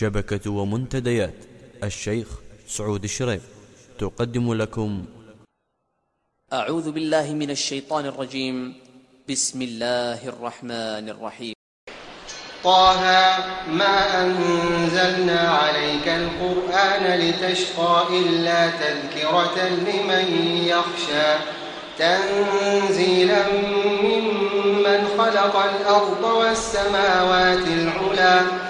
شبكة ومنتديات. الشيخ سعود الشريف. تقدم لكم. أعوذ بالله من الشيطان الرجيم. بسم الله الرحمن الرحيم. طه ما أنزلنا عليك القرآن لتشقى إلا تذكرة لمن يخشى. تنزيلا ممن خلق الأرض والسماوات العلا.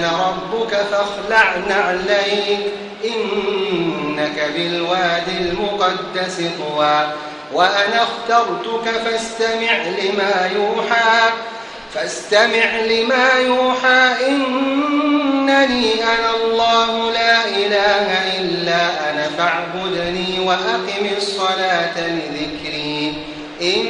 أنا ربك فاخلع نعليك إنك بالوادي المقدس طوى. وأنا اخترتك فاستمع لما يوحى. فاستمع لما يوحى. إنني أنا الله لا إله إلا أنا فاعبدني وأقم الصلاة لذكري. إن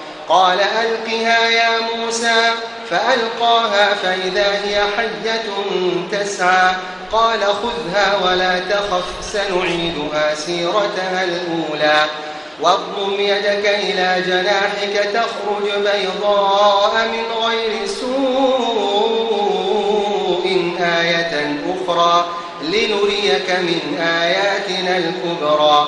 قال ألقها يا موسى فألقاها فإذا هي حية تسعى. قال خذها ولا تخف سنعيدها سيرتها الأولى. واضم يدك إلى جناحك تخرج بيضاء من غير سوء آية أخرى لنريك من آياتنا الكبرى.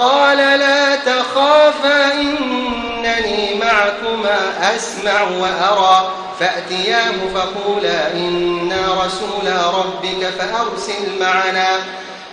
قال لا تخافا إنني معكما أسمع وأرى. فأتياه فقولا إن رسول ربك فأرسل معنا.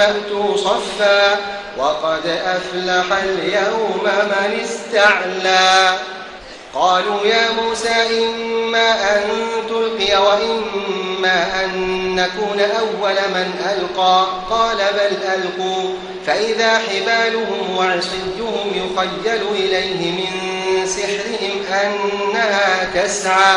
أتوا صفا وقد أفلح اليوم من استعلى. قالوا يا موسى إما أن تلقي وإما أن نكون أول من ألقى. قال بل ألقوا فإذا حبالهم وعصيهم يخيل إليه من سحرهم أنها تسعى.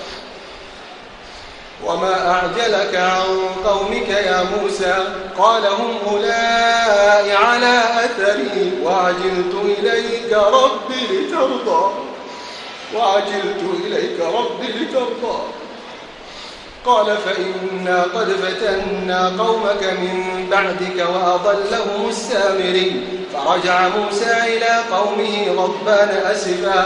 وما أعجلك عن قومك يا موسى؟ قال هم أولئك على أثري. وعجلت إليك ربي لترضى. وعجلت إليك ربي لترضى. قال فإنا قد فتنا قومك من بعدك وأضلهم السامري. فرجع موسى إلى قومه غضبان أسفا.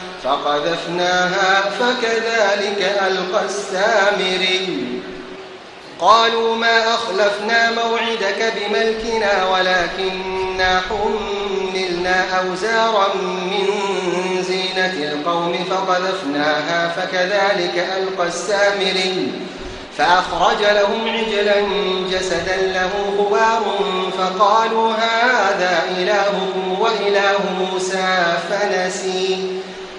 فكذلك ألقى السامري قالوا ما أخلفنا موعدك بملكنا ولكننا حملنا أوزارا من زينة القوم فقذفناها فكذلك ألقى السامري فأخرج لهم عجلا جسدا له خوار فقالوا هذا إلهكم وإله موسى فنسي.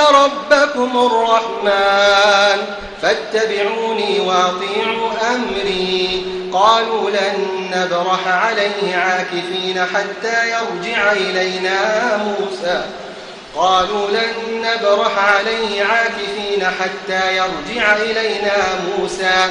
ربكم الرحمن فاتبعوني واطيعوا أمري. قالوا لن نبرح عليه عاكفين حتى يرجع إلينا موسى. قالوا لن نبرح عليه عاكفين حتى يرجع إلينا موسى.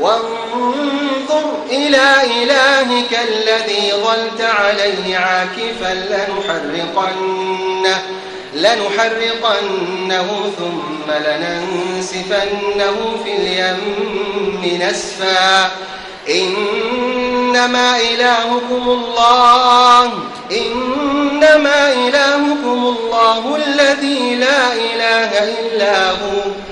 وانظر إلى إلهك الذي ظلت عليه عاكفا لنحرقنه لنحرقنه ثم لننسفنه في اليم نسفا. إنما إلهكم الله إنما إلهكم الله الذي لا إله إلا هو.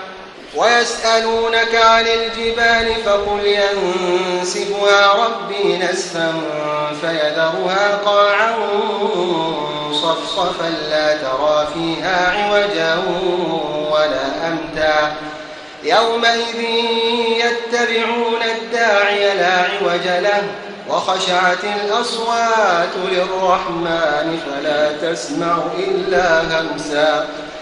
ويسألونك عن الجبال فقل ينسفها ربي نسفا فيذرها قاعا صفصفا لا ترى فيها عوجا ولا أمتا. يومئذ يتبعون الداعي لا عوج له وخشعت الأصوات للرحمن فلا تسمع إلا همسا.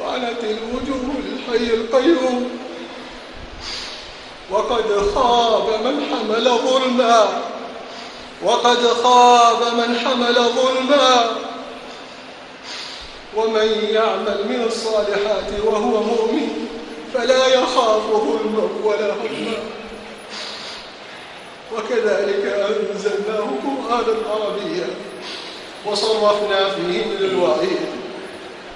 وعنت الوجوه للحي القيوم. وقد خاب من حمل ظلما. وقد خاب من حمل ظلما. ومن يعمل من الصالحات وهو مؤمن فلا يخاف ظلما ولا هما وكذلك أنزلناه قرآنا عربيا وصرفنا فيه من الوعيد.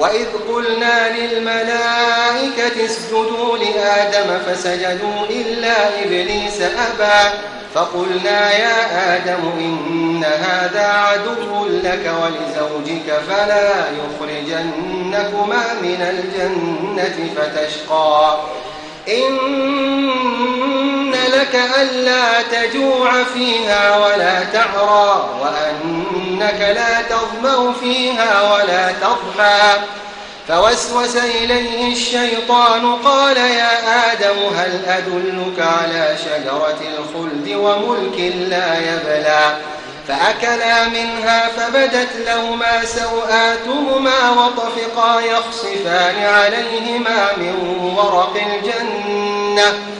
وإذ قلنا للملائكة اسجدوا لآدم فسجدوا إلا إبليس أبى فقلنا يا آدم إن هذا عدو لك ولزوجك فلا يخرجنكما من الجنة فتشقى إن لك ألا تجوع فيها ولا تعرى وأنك لا تظمأ فيها ولا تضحى. فوسوس إليه الشيطان قال يا آدم هل أدلك على شجرة الخلد وملك لا يبلى؟ فأكلا منها فبدت لهما سوآتهما وطفقا يخصفان عليهما من ورق الجنة.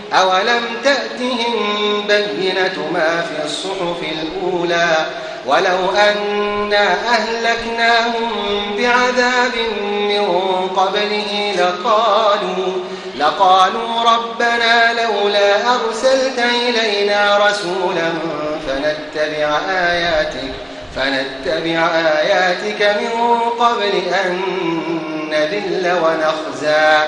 أولم تأتهم بينة ما في الصحف الأولى ولو أنا أهلكناهم بعذاب من قبله لقالوا لقالوا ربنا لولا أرسلت إلينا رسولا فنتبع آياتك فنتبع آياتك من قبل أن نذل ونخزى